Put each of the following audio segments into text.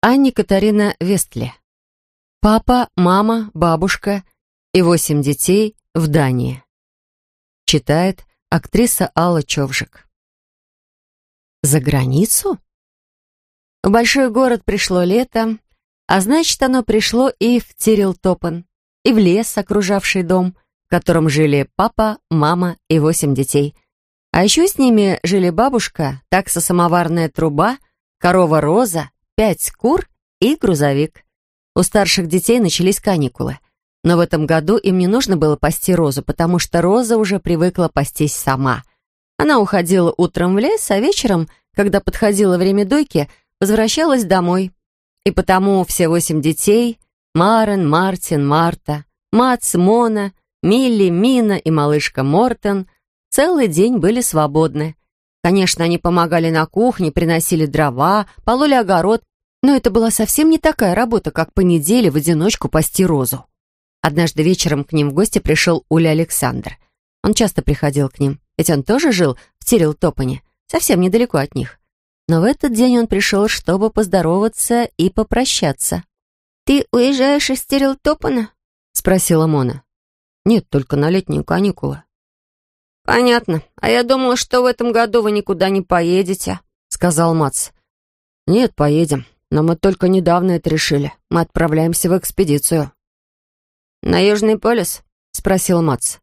Анни Катарина Вестли. Папа, мама, бабушка и восемь детей в Дании. Читает актриса Алла Човжик. За границу? В большой город пришло лето, а значит, оно пришло и в Тирилтопен, и в лес, окружавший дом, в котором жили папа, мама и восемь детей. А еще с ними жили бабушка, такса-самоварная труба, корова Роза, пять кур и грузовик. У старших детей начались каникулы. Но в этом году им не нужно было пасти Розу, потому что Роза уже привыкла пастись сама. Она уходила утром в лес, а вечером, когда подходило время дойки, возвращалась домой. И потому все восемь детей — Марен, Мартин, Марта, Мац, Мона, Милли, Мина и малышка Мортон — целый день были свободны. Конечно, они помогали на кухне, приносили дрова, пололи огород, но это была совсем не такая работа, как по неделе в одиночку пасти розу. Однажды вечером к ним в гости пришел Уля Александр. Он часто приходил к ним, ведь он тоже жил в Терил-Топане, совсем недалеко от них. Но в этот день он пришел, чтобы поздороваться и попрощаться. «Ты уезжаешь из Терил-Топана?» — спросила Мона. «Нет, только на летние каникулы». «Понятно. А я думала, что в этом году вы никуда не поедете», — сказал Мац. «Нет, поедем. Но мы только недавно это решили. Мы отправляемся в экспедицию». «На Южный полюс?» — спросил Мац.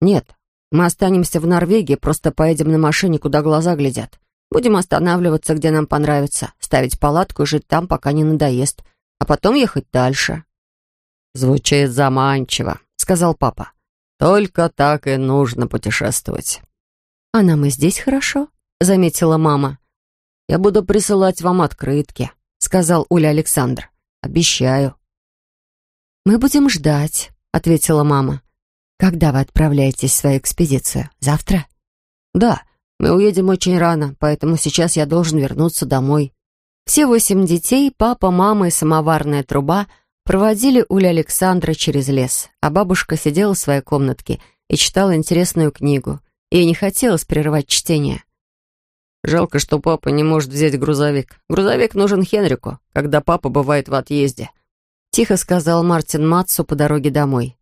«Нет, мы останемся в Норвегии, просто поедем на машине, куда глаза глядят. Будем останавливаться, где нам понравится, ставить палатку и жить там, пока не надоест, а потом ехать дальше». «Звучит заманчиво», — сказал папа. «Только так и нужно путешествовать». «А нам и здесь хорошо», — заметила мама. «Я буду присылать вам открытки», — сказал Уля Александр. «Обещаю». «Мы будем ждать», — ответила мама. «Когда вы отправляетесь в свою экспедицию? Завтра?» «Да, мы уедем очень рано, поэтому сейчас я должен вернуться домой». Все восемь детей, папа, мама и самоварная труба проводили Уля Александра через лес, а бабушка сидела в своей комнатке и читала интересную книгу. Ей не хотелось прерывать чтение. Жалко, что папа не может взять грузовик. Грузовик нужен Хенрику, когда папа бывает в отъезде. Тихо сказал Мартин Матсу по дороге домой.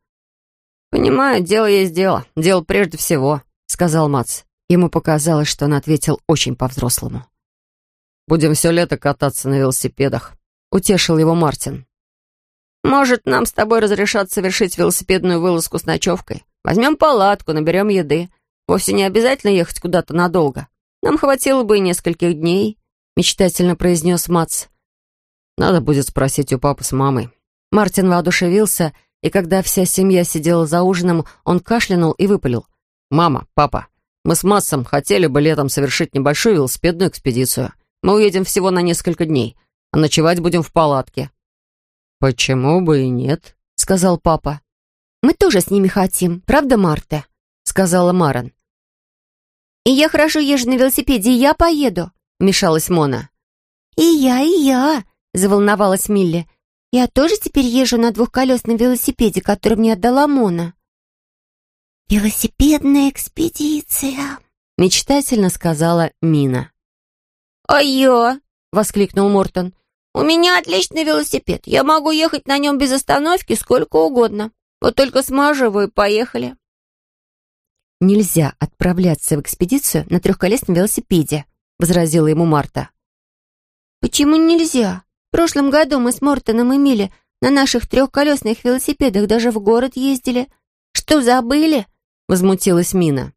«Понимаю, дело есть дело. Дело прежде всего», — сказал Матс. Ему показалось, что он ответил очень по-взрослому. «Будем все лето кататься на велосипедах», — утешил его Мартин. «Может, нам с тобой разрешат совершить велосипедную вылазку с ночевкой? Возьмем палатку, наберем еды. Вовсе не обязательно ехать куда-то надолго. Нам хватило бы и нескольких дней», — мечтательно произнес Мац. «Надо будет спросить у папы с мамой». Мартин воодушевился, и когда вся семья сидела за ужином, он кашлянул и выпалил. «Мама, папа, мы с Матсом хотели бы летом совершить небольшую велосипедную экспедицию. Мы уедем всего на несколько дней, а ночевать будем в палатке». «Почему бы и нет?» — сказал папа. «Мы тоже с ними хотим, правда, Марта?» — сказала Маран. «И я хорошо езжу на велосипеде, и я поеду», — вмешалась Мона. «И я, и я», — заволновалась Милли. «Я тоже теперь езжу на двухколесном велосипеде, который мне отдала Мона». «Велосипедная экспедиция», — мечтательно сказала Мина. «А я?» — воскликнул Мортон. «У меня отличный велосипед. Я могу ехать на нем без остановки сколько угодно. Вот только смажу его и поехали». «Нельзя отправляться в экспедицию на трехколесном велосипеде», — возразила ему Марта. «Почему нельзя? В прошлом году мы с Мортоном и Милли на наших трехколесных велосипедах даже в город ездили. Что, забыли?» — возмутилась Мина.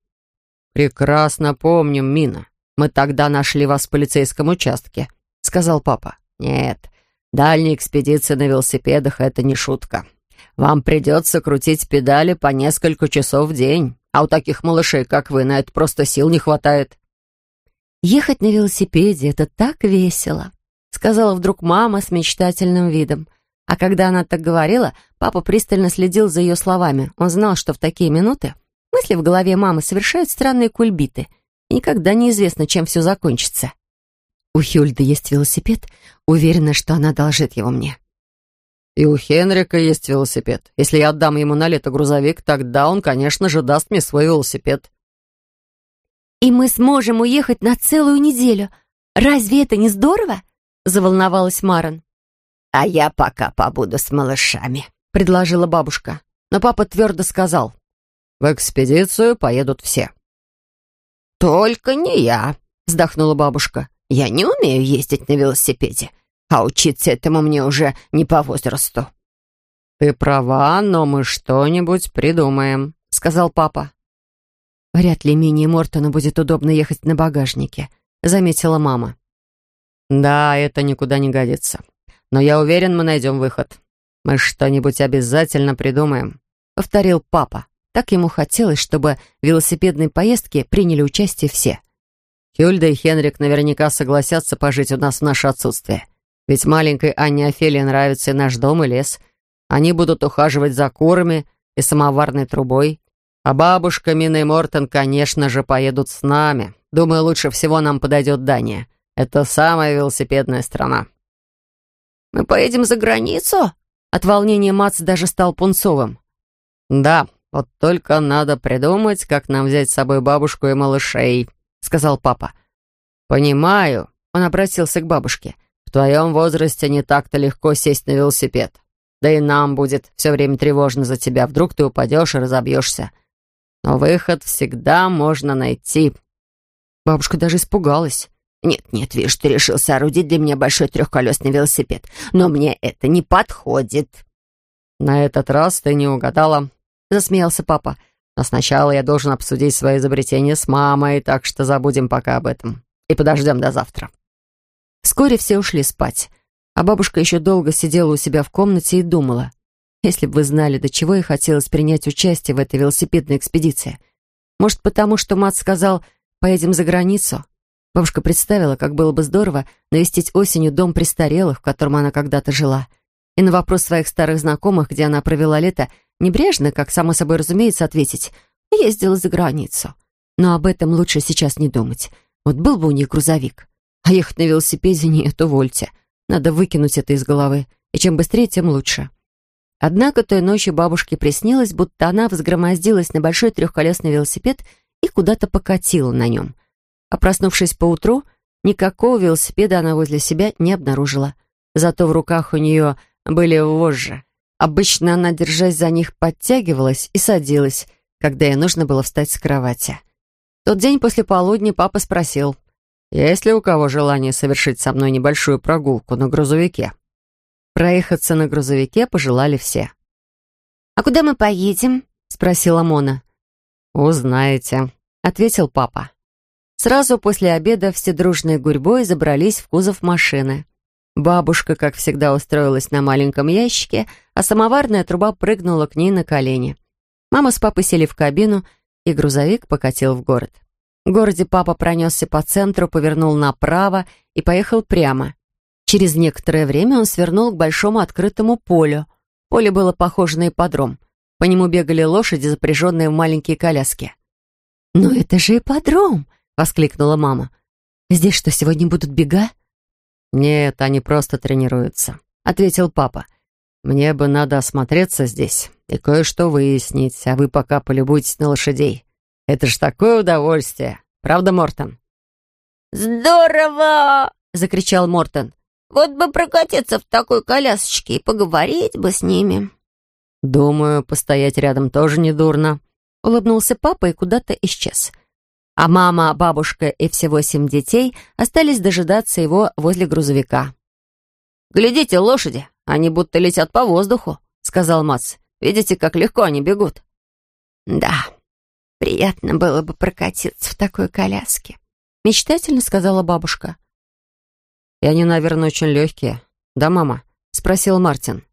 «Прекрасно помним, Мина. Мы тогда нашли вас в полицейском участке», — сказал папа. «Нет, дальняя экспедиция на велосипедах — это не шутка. Вам придется крутить педали по несколько часов в день». А у таких малышей, как вы, на это просто сил не хватает». «Ехать на велосипеде — это так весело», — сказала вдруг мама с мечтательным видом. А когда она так говорила, папа пристально следил за ее словами. Он знал, что в такие минуты мысли в голове мамы совершают странные кульбиты, и никогда неизвестно, чем все закончится. У Хюльды есть велосипед, уверена, что она должит его мне. И у Хенрика есть велосипед. Если я отдам ему на лето грузовик, тогда он, конечно же, даст мне свой велосипед. «И мы сможем уехать на целую неделю. Разве это не здорово?» — заволновалась Маран. «А я пока побуду с малышами», — предложила бабушка. Но папа твердо сказал. «В экспедицию поедут все». «Только не я», — вздохнула бабушка. «Я не умею ездить на велосипеде, а учиться этому мне уже не по возрасту». «Ты права, но мы что-нибудь придумаем», — сказал папа. «Вряд ли Мини и Мортону будет удобно ехать на багажнике», — заметила мама. «Да, это никуда не годится. Но я уверен, мы найдем выход. Мы что-нибудь обязательно придумаем», — повторил папа. Так ему хотелось, чтобы в велосипедной поездке приняли участие все. Хюльда и Хенрик наверняка согласятся пожить у нас в наше отсутствие. Ведь маленькой Анне Офелии нравится и наш дом, и лес. Они будут ухаживать за курами и самоварной трубой. А бабушка Мина и Мортон, конечно же, поедут с нами. Думаю, лучше всего нам подойдет Дания. Это самая велосипедная страна. «Мы поедем за границу?» От волнения Мац даже стал пунцовым. «Да, вот только надо придумать, как нам взять с собой бабушку и малышей», — сказал папа. «Понимаю», — он обратился к бабушке. «В твоем возрасте не так-то легко сесть на велосипед. Да и нам будет все время тревожно за тебя. Вдруг ты упадешь и разобьешься. Но выход всегда можно найти». Бабушка даже испугалась. «Нет-нет, вижу, ты решил соорудить для меня большой трехколесный велосипед, но мне это не подходит». «На этот раз ты не угадала», — засмеялся папа. «Но сначала я должен обсудить свое изобретение с мамой, так что забудем пока об этом и подождем до завтра». Вскоре все ушли спать, а бабушка еще долго сидела у себя в комнате и думала. Если бы вы знали, до чего ей хотелось принять участие в этой велосипедной экспедиции. Может, потому что мат сказал «поедем за границу»? Бабушка представила, как было бы здорово навестить осенью дом престарелых, в котором она когда-то жила. И на вопрос своих старых знакомых, где она провела лето, небрежно, как само собой разумеется, ответить «ездила за границу». Но об этом лучше сейчас не думать. Вот был бы у них грузовик. А ехать на велосипеде нет, увольте. Надо выкинуть это из головы. И чем быстрее, тем лучше. Однако той ночью бабушке приснилось, будто она взгромоздилась на большой трехколесный велосипед и куда-то покатила на нем. А проснувшись поутру, никакого велосипеда она возле себя не обнаружила. Зато в руках у нее были вожжи. Обычно она, держась за них, подтягивалась и садилась, когда ей нужно было встать с кровати. В тот день после полудня папа спросил, «Есть ли у кого желание совершить со мной небольшую прогулку на грузовике?» Проехаться на грузовике пожелали все. «А куда мы поедем?» — спросила Мона. «Узнаете», — ответил папа. Сразу после обеда все дружной гурьбой забрались в кузов машины. Бабушка, как всегда, устроилась на маленьком ящике, а самоварная труба прыгнула к ней на колени. Мама с папой сели в кабину, и грузовик покатил в город. В городе папа пронесся по центру, повернул направо и поехал прямо. Через некоторое время он свернул к большому открытому полю. Поле было похоже на ипподром. По нему бегали лошади, запряженные в маленькие коляски. «Но это же ипподром!» воскликнула мама. «Здесь что, сегодня будут бега?» «Нет, они просто тренируются», — ответил папа. «Мне бы надо осмотреться здесь и кое-что выяснить, а вы пока полюбуйтесь на лошадей. Это ж такое удовольствие, правда, Мортон?» «Здорово!» — закричал Мортон. «Вот бы прокатиться в такой колясочке и поговорить бы с ними». «Думаю, постоять рядом тоже не дурно», — улыбнулся папа и куда-то исчез а мама, бабушка и все восемь детей остались дожидаться его возле грузовика. «Глядите, лошади, они будто летят по воздуху», — сказал Мац. «Видите, как легко они бегут?» «Да, приятно было бы прокатиться в такой коляске», — мечтательно сказала бабушка. «И они, наверное, очень легкие. Да, мама?» — спросил Мартин.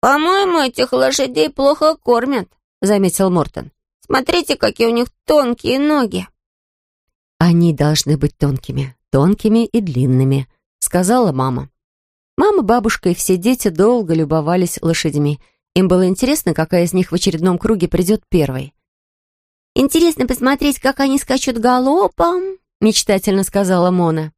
«По-моему, этих лошадей плохо кормят», — заметил Мортон. Смотрите, какие у них тонкие ноги!» «Они должны быть тонкими, тонкими и длинными», — сказала мама. Мама, бабушка и все дети долго любовались лошадьми. Им было интересно, какая из них в очередном круге придет первой. «Интересно посмотреть, как они скачут галопом», — мечтательно сказала Мона.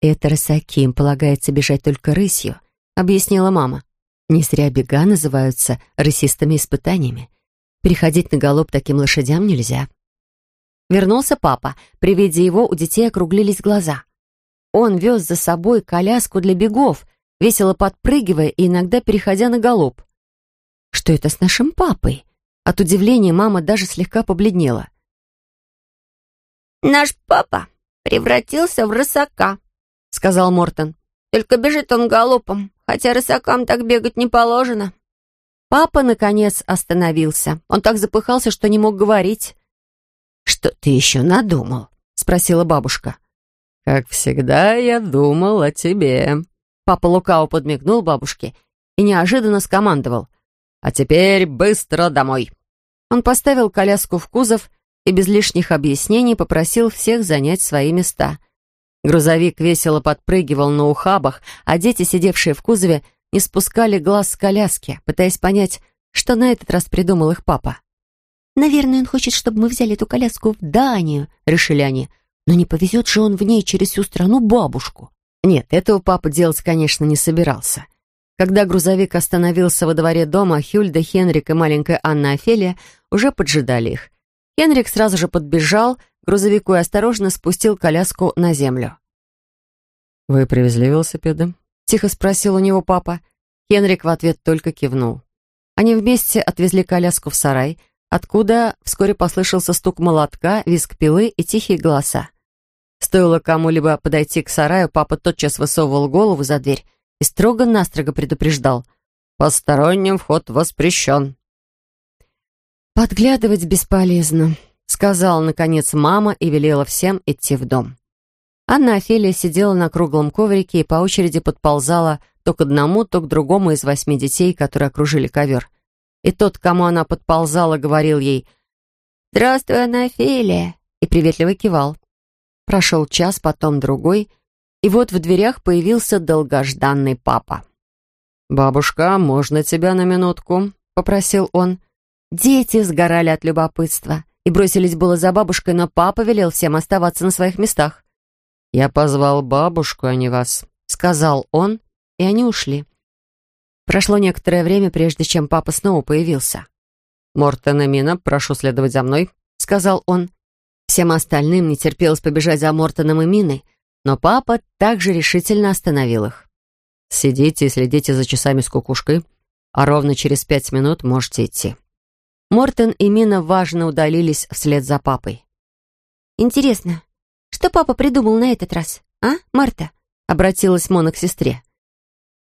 «Это рысаки, им полагается бежать только рысью», — объяснила мама. «Не зря бега называются рысистыми испытаниями. Переходить на галоп таким лошадям нельзя. Вернулся папа. При виде его у детей округлились глаза. Он вез за собой коляску для бегов, весело подпрыгивая и иногда переходя на галоп. «Что это с нашим папой?» От удивления мама даже слегка побледнела. «Наш папа превратился в рысака», — сказал Мортон. «Только бежит он галопом, хотя рысакам так бегать не положено». Папа, наконец, остановился. Он так запыхался, что не мог говорить. «Что ты еще надумал?» — спросила бабушка. «Как всегда, я думал о тебе». Папа лукаво подмигнул бабушке и неожиданно скомандовал. «А теперь быстро домой». Он поставил коляску в кузов и без лишних объяснений попросил всех занять свои места. Грузовик весело подпрыгивал на ухабах, а дети, сидевшие в кузове, не спускали глаз с коляски, пытаясь понять, что на этот раз придумал их папа. «Наверное, он хочет, чтобы мы взяли эту коляску в Данию», — решили они. «Но не повезет же он в ней через всю страну бабушку». Нет, этого папа делать, конечно, не собирался. Когда грузовик остановился во дворе дома, Хюльда, Хенрик и маленькая Анна Офелия уже поджидали их. Хенрик сразу же подбежал к грузовику и осторожно спустил коляску на землю. «Вы привезли велосипеды?» — тихо спросил у него папа. Хенрик в ответ только кивнул. Они вместе отвезли коляску в сарай, откуда вскоре послышался стук молотка, визг пилы и тихие голоса. Стоило кому-либо подойти к сараю, папа тотчас высовывал голову за дверь и строго-настрого предупреждал. «Посторонним вход воспрещен». «Подглядывать бесполезно», — сказала, наконец, мама и велела всем идти в дом. Анна Офелия сидела на круглом коврике и по очереди подползала то к одному, то к другому из восьми детей, которые окружили ковер. И тот, кому она подползала, говорил ей «Здравствуй, Анна Офелия», и приветливо кивал. Прошел час, потом другой, и вот в дверях появился долгожданный папа. «Бабушка, можно тебя на минутку?» — попросил он. Дети сгорали от любопытства и бросились было за бабушкой, но папа велел всем оставаться на своих местах. «Я позвал бабушку, а не вас», — сказал он, и они ушли. Прошло некоторое время, прежде чем папа снова появился. «Мортен и Мина, прошу следовать за мной», — сказал он. Всем остальным не терпелось побежать за Мортоном и Миной, но папа также решительно остановил их. «Сидите и следите за часами с кукушкой, а ровно через пять минут можете идти». Мортон и Мина важно удалились вслед за папой. «Интересно, что папа придумал на этот раз, а, Марта?» — обратилась Мона к сестре.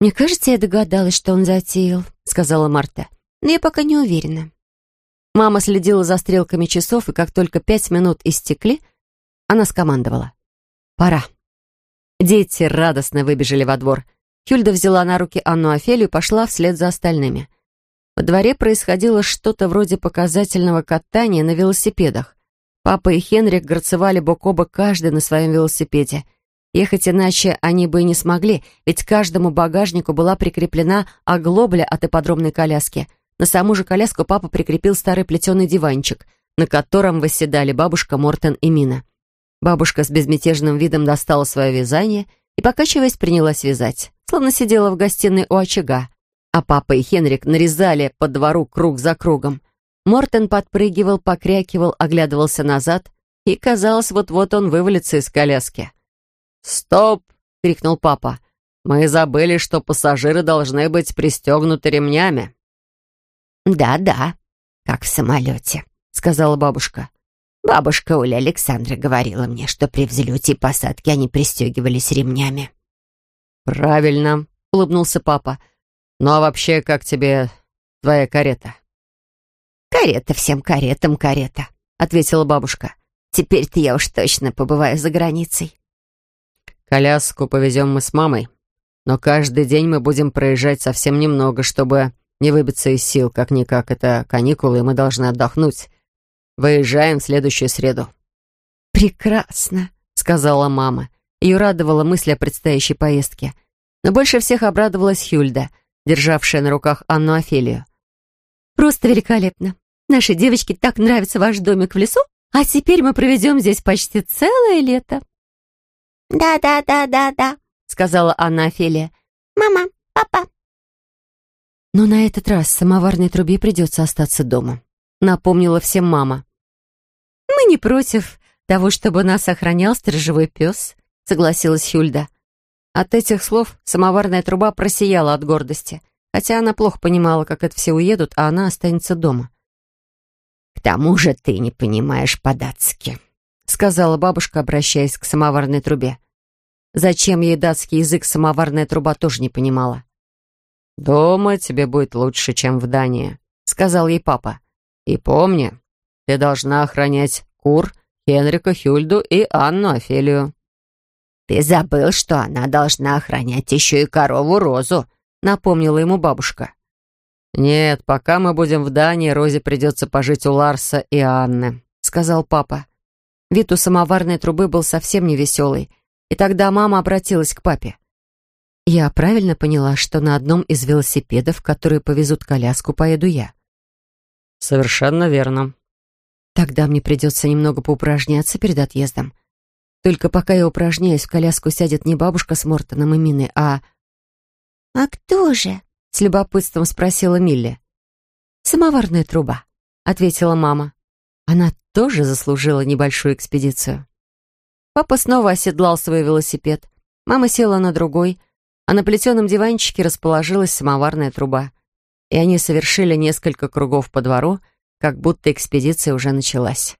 «Мне кажется, я догадалась, что он затеял», — сказала Марта. «Но я пока не уверена». Мама следила за стрелками часов, и как только пять минут истекли, она скомандовала. «Пора». Дети радостно выбежали во двор. Хюльда взяла на руки Анну Офелию и пошла вслед за остальными. Во дворе происходило что-то вроде показательного катания на велосипедах. Папа и Хенрик грацевали бок о бок каждый на своем велосипеде. Ехать иначе они бы и не смогли, ведь каждому багажнику была прикреплена оглобля от ипподромной коляски. На саму же коляску папа прикрепил старый плетеный диванчик, на котором восседали бабушка Мортен и Мина. Бабушка с безмятежным видом достала свое вязание и, покачиваясь, принялась вязать, словно сидела в гостиной у очага а папа и Хенрик нарезали по двору круг за кругом. Мортен подпрыгивал, покрякивал, оглядывался назад, и, казалось, вот-вот он вывалится из коляски. «Стоп!» — крикнул папа. «Мы забыли, что пассажиры должны быть пристегнуты ремнями». «Да-да, как в самолете», — сказала бабушка. «Бабушка Оля Александра говорила мне, что при взлете и посадке они пристегивались ремнями». «Правильно», — улыбнулся папа. «Ну а вообще, как тебе твоя карета?» «Карета всем каретам карета», — ответила бабушка. «Теперь-то я уж точно побываю за границей». «Коляску повезем мы с мамой, но каждый день мы будем проезжать совсем немного, чтобы не выбиться из сил. Как-никак, это каникулы, и мы должны отдохнуть. Выезжаем в следующую среду». «Прекрасно», — сказала мама. Ее радовала мысль о предстоящей поездке. Но больше всех обрадовалась Хюльда — державшая на руках Анну Офелию. «Просто великолепно. Нашей девочке так нравится ваш домик в лесу, а теперь мы проведем здесь почти целое лето». «Да-да-да-да-да», — сказала Анна Офелия. «Мама, папа». «Но на этот раз самоварной трубе придется остаться дома», — напомнила всем мама. «Мы не против того, чтобы нас охранял сторожевой пес», — согласилась Хюльда. От этих слов самоварная труба просияла от гордости, хотя она плохо понимала, как это все уедут, а она останется дома. «К тому же ты не понимаешь по-датски», — сказала бабушка, обращаясь к самоварной трубе. Зачем ей датский язык самоварная труба тоже не понимала. «Дома тебе будет лучше, чем в Дании», — сказал ей папа. «И помни, ты должна охранять кур, Хенрика, Хюльду и Анну Офелию». «Ты забыл, что она должна охранять еще и корову Розу», — напомнила ему бабушка. «Нет, пока мы будем в Дании, Розе придется пожить у Ларса и Анны», — сказал папа. Вид у самоварной трубы был совсем невеселый, и тогда мама обратилась к папе. «Я правильно поняла, что на одном из велосипедов, которые повезут коляску, поеду я?» «Совершенно верно». «Тогда мне придется немного поупражняться перед отъездом. Только пока я упражняюсь, в коляску сядет не бабушка с Мортоном и Миной, а...» «А кто же?» — с любопытством спросила Милли. «Самоварная труба», — ответила мама. Она тоже заслужила небольшую экспедицию. Папа снова оседлал свой велосипед. Мама села на другой, а на плетеном диванчике расположилась самоварная труба. И они совершили несколько кругов по двору, как будто экспедиция уже началась.